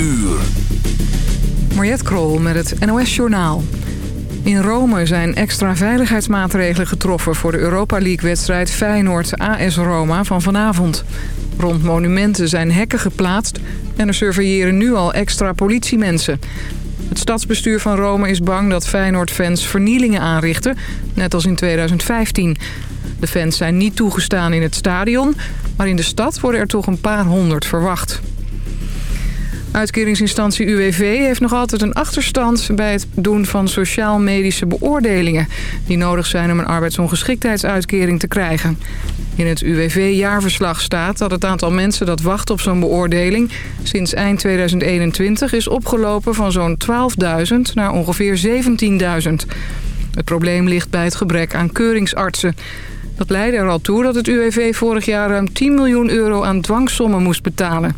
uur. Mariette Krol met het NOS Journaal. In Rome zijn extra veiligheidsmaatregelen getroffen... voor de Europa League-wedstrijd Feyenoord-AS Roma van vanavond. Rond monumenten zijn hekken geplaatst... en er surveilleren nu al extra politiemensen. Het stadsbestuur van Rome is bang dat Feyenoord-fans vernielingen aanrichten... net als in 2015. De fans zijn niet toegestaan in het stadion... maar in de stad worden er toch een paar honderd verwacht. Uitkeringsinstantie UWV heeft nog altijd een achterstand... bij het doen van sociaal-medische beoordelingen... die nodig zijn om een arbeidsongeschiktheidsuitkering te krijgen. In het UWV-jaarverslag staat dat het aantal mensen dat wacht op zo'n beoordeling... sinds eind 2021 is opgelopen van zo'n 12.000 naar ongeveer 17.000. Het probleem ligt bij het gebrek aan keuringsartsen... Dat leidde er al toe dat het UWV vorig jaar ruim 10 miljoen euro aan dwangsommen moest betalen.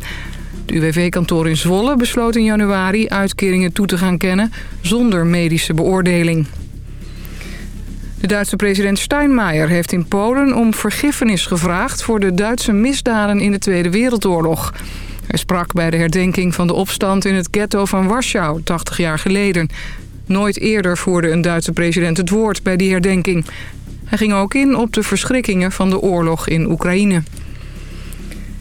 Het UWV-kantoor in Zwolle besloot in januari uitkeringen toe te gaan kennen zonder medische beoordeling. De Duitse president Steinmeier heeft in Polen om vergiffenis gevraagd voor de Duitse misdaden in de Tweede Wereldoorlog. Hij sprak bij de herdenking van de opstand in het ghetto van Warschau 80 jaar geleden. Nooit eerder voerde een Duitse president het woord bij die herdenking. Hij ging ook in op de verschrikkingen van de oorlog in Oekraïne.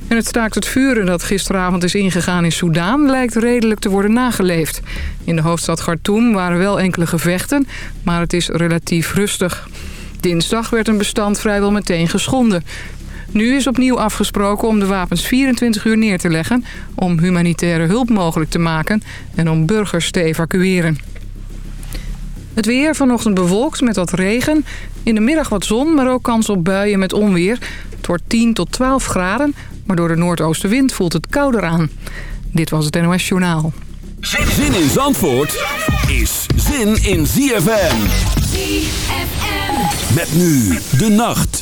En het staakt het vuren dat gisteravond is ingegaan in Soedan... lijkt redelijk te worden nageleefd. In de hoofdstad Khartoum waren wel enkele gevechten, maar het is relatief rustig. Dinsdag werd een bestand vrijwel meteen geschonden. Nu is opnieuw afgesproken om de wapens 24 uur neer te leggen... om humanitaire hulp mogelijk te maken en om burgers te evacueren. Het weer vanochtend bewolkt met wat regen. In de middag wat zon, maar ook kans op buien met onweer. Het wordt 10 tot 12 graden, maar door de noordoostenwind voelt het kouder aan. Dit was het NOS Journaal. Zin in Zandvoort is zin in ZFM. ZFM. Met nu de nacht.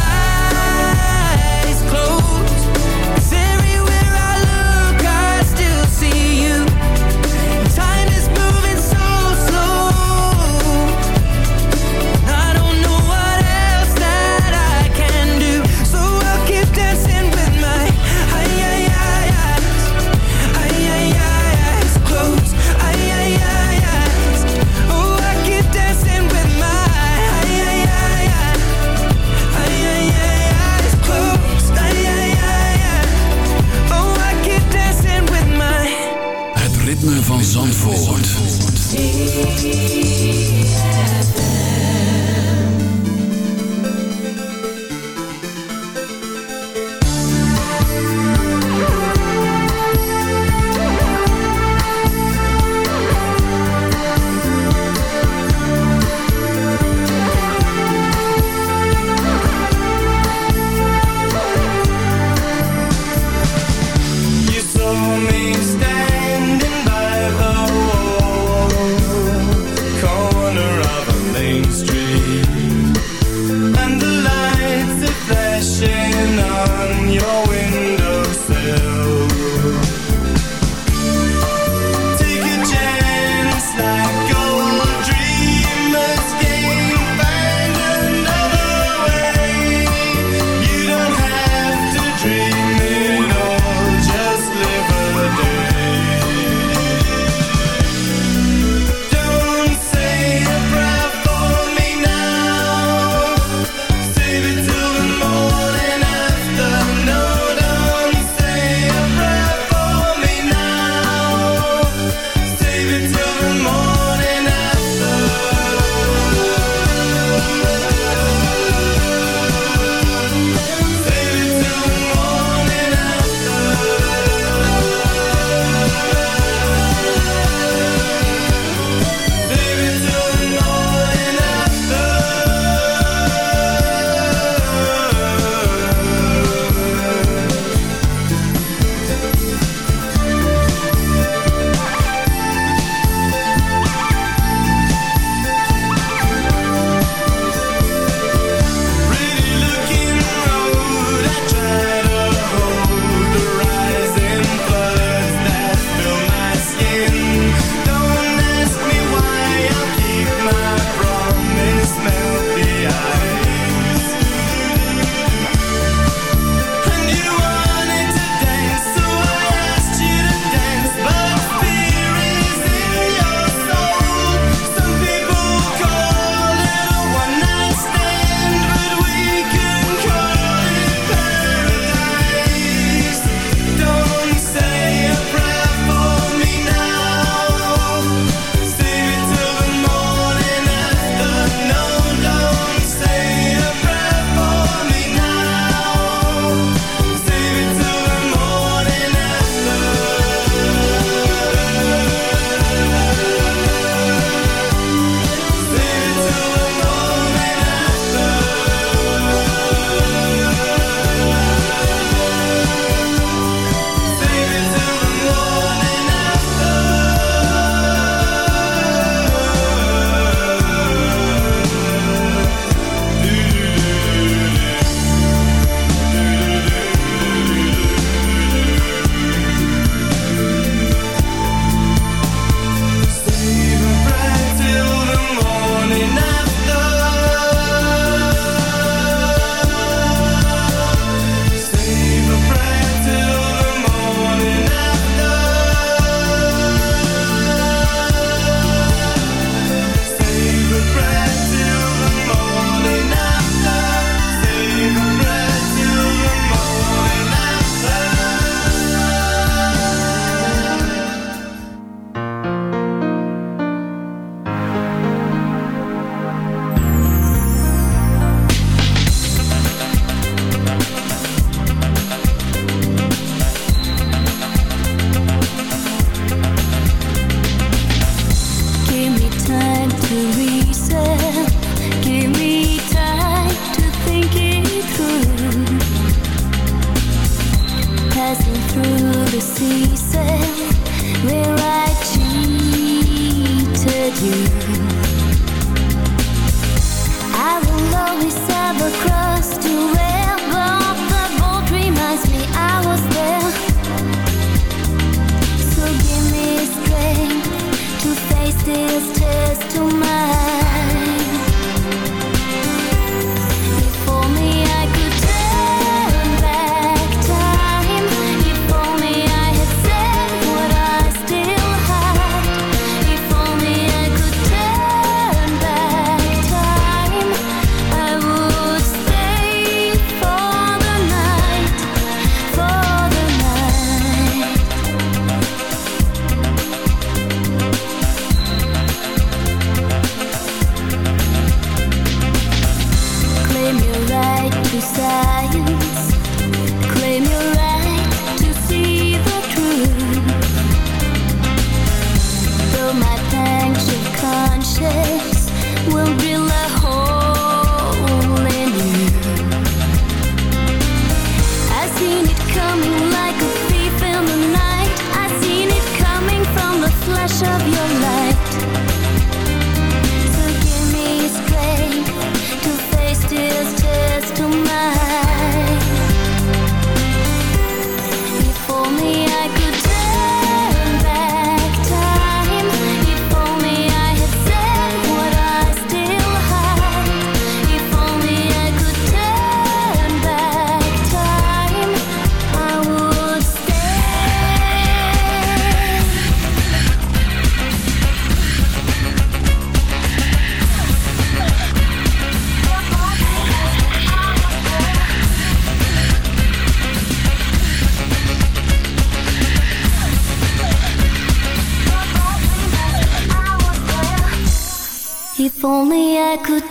くて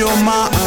you're my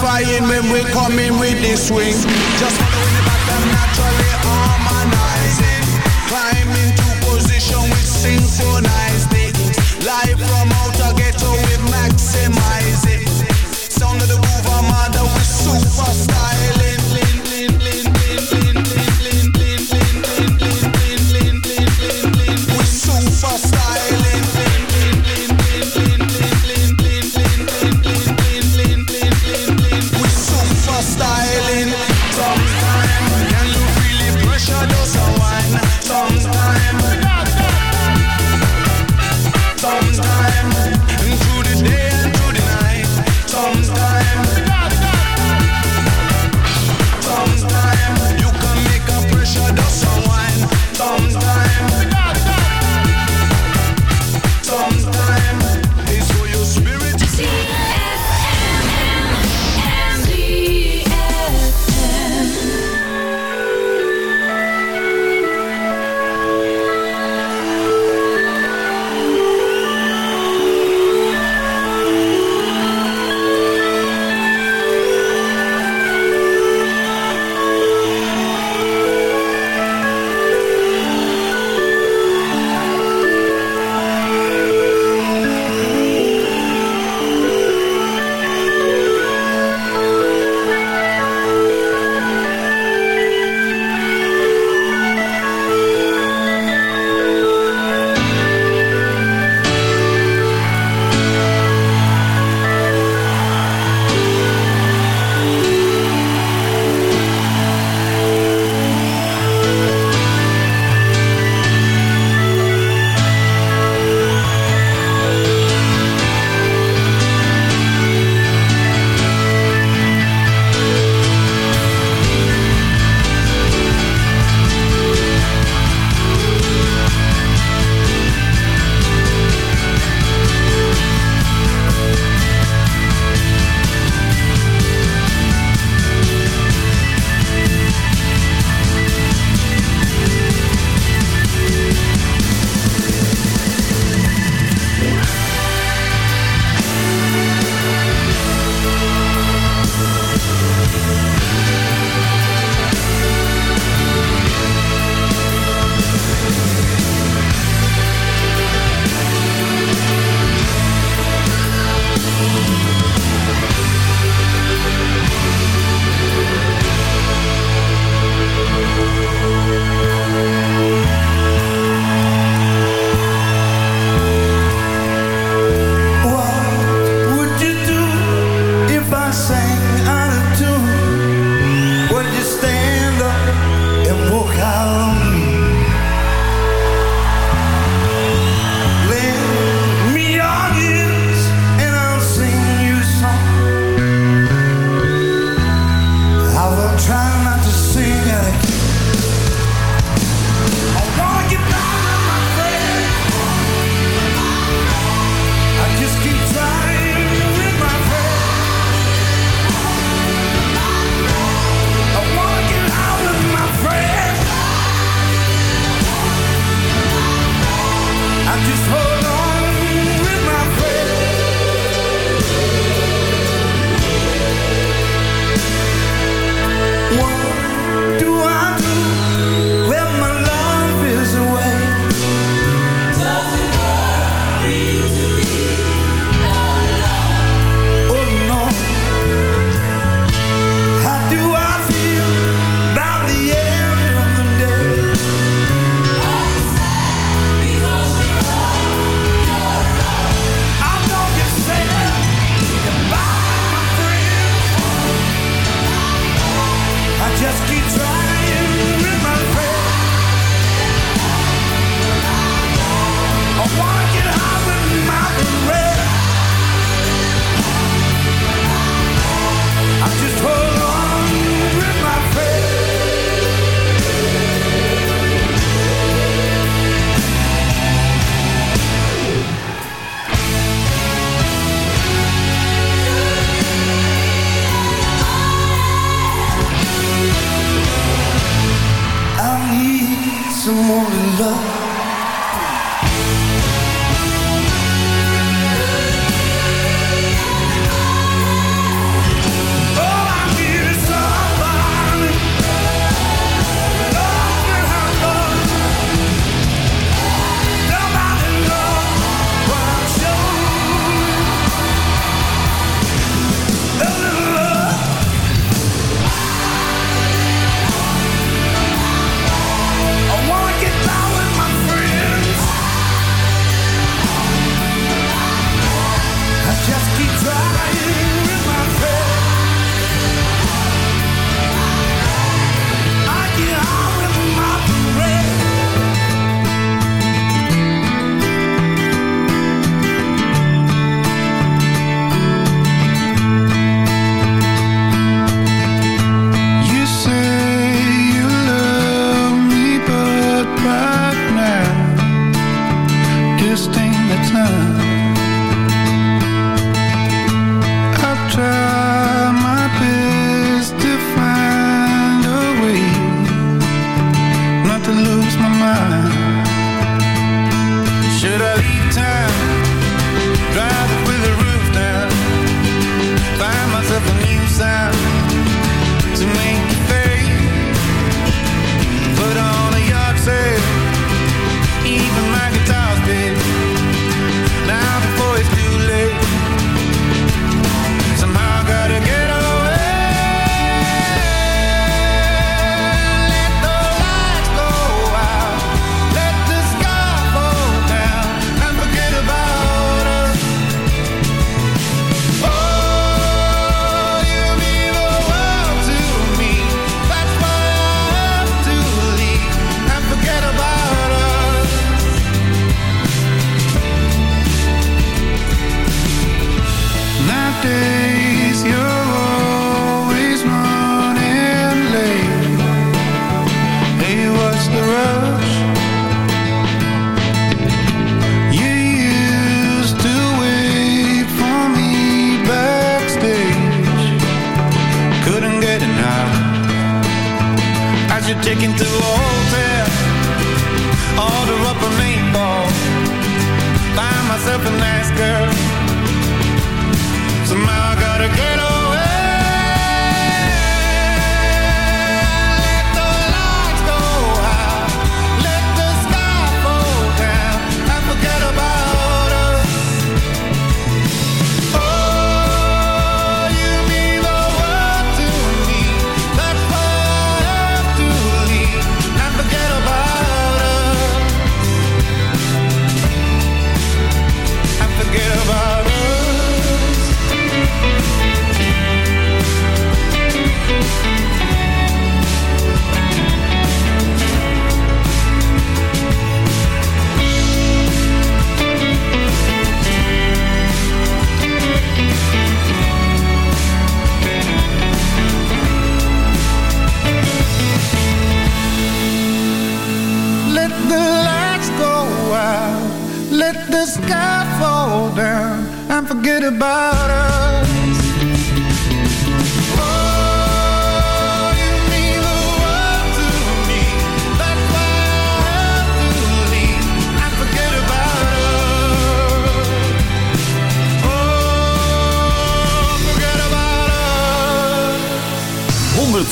terrifying when we coming with this swing. Just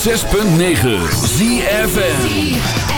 106.9 ZFN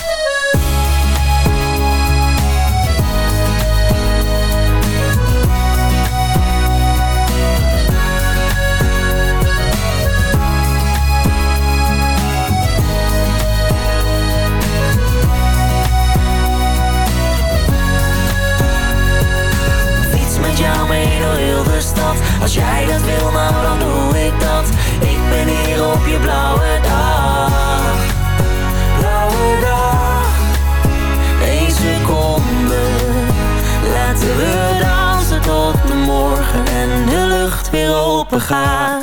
Gaat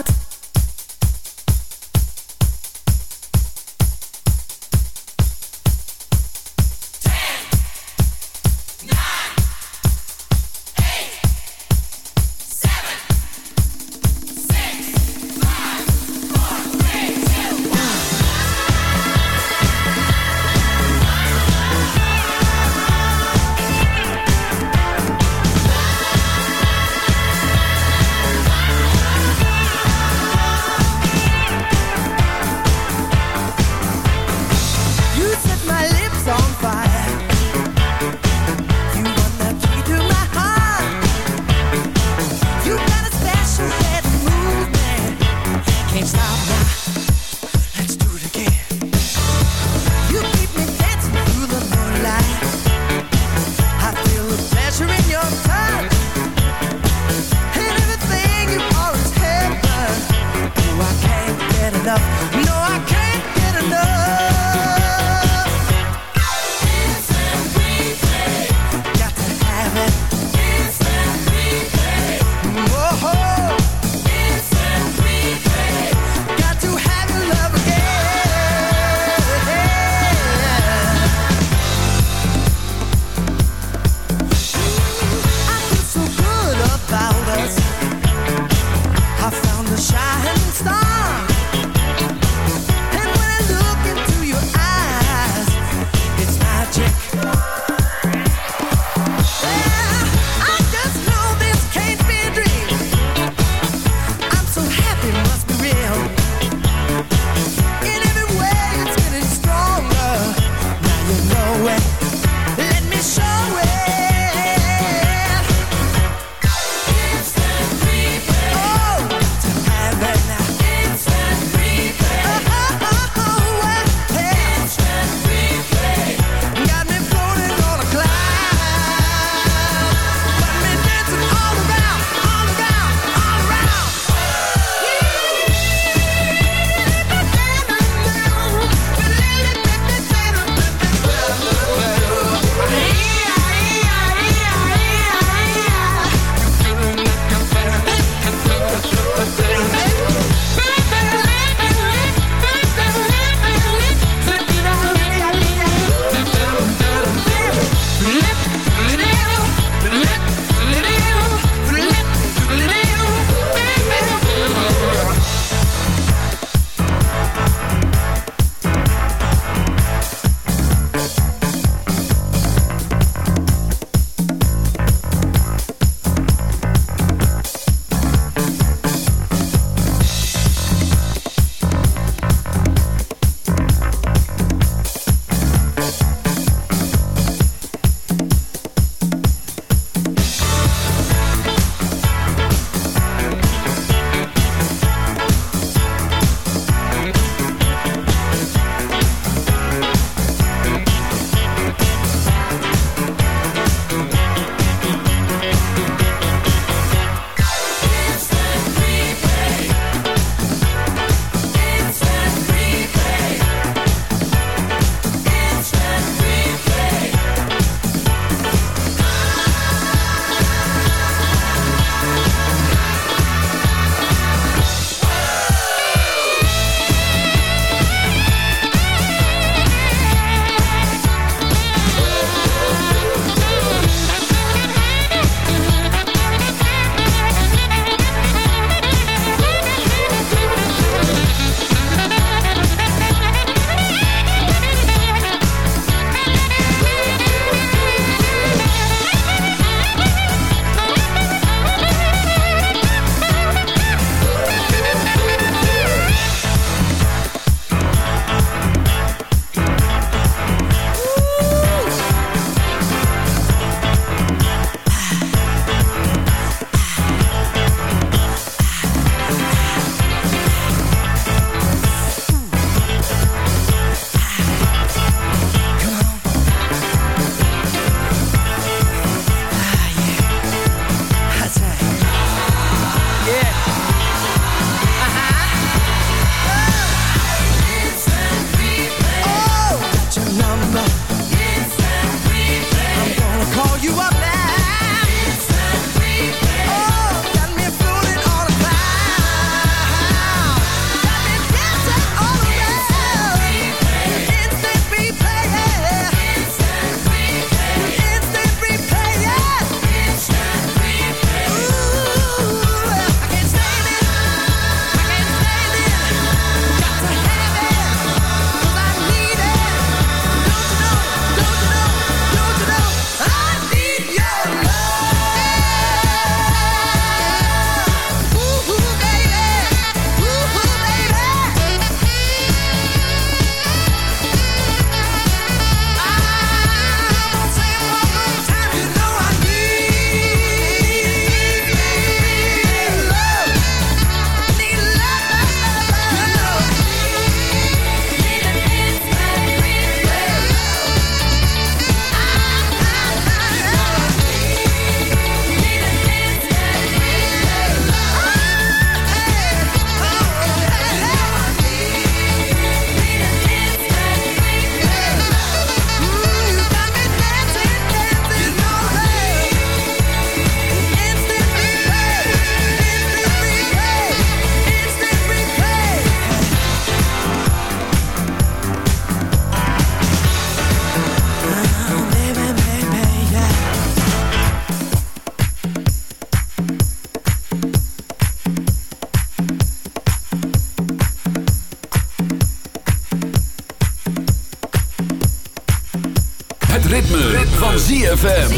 ZFM.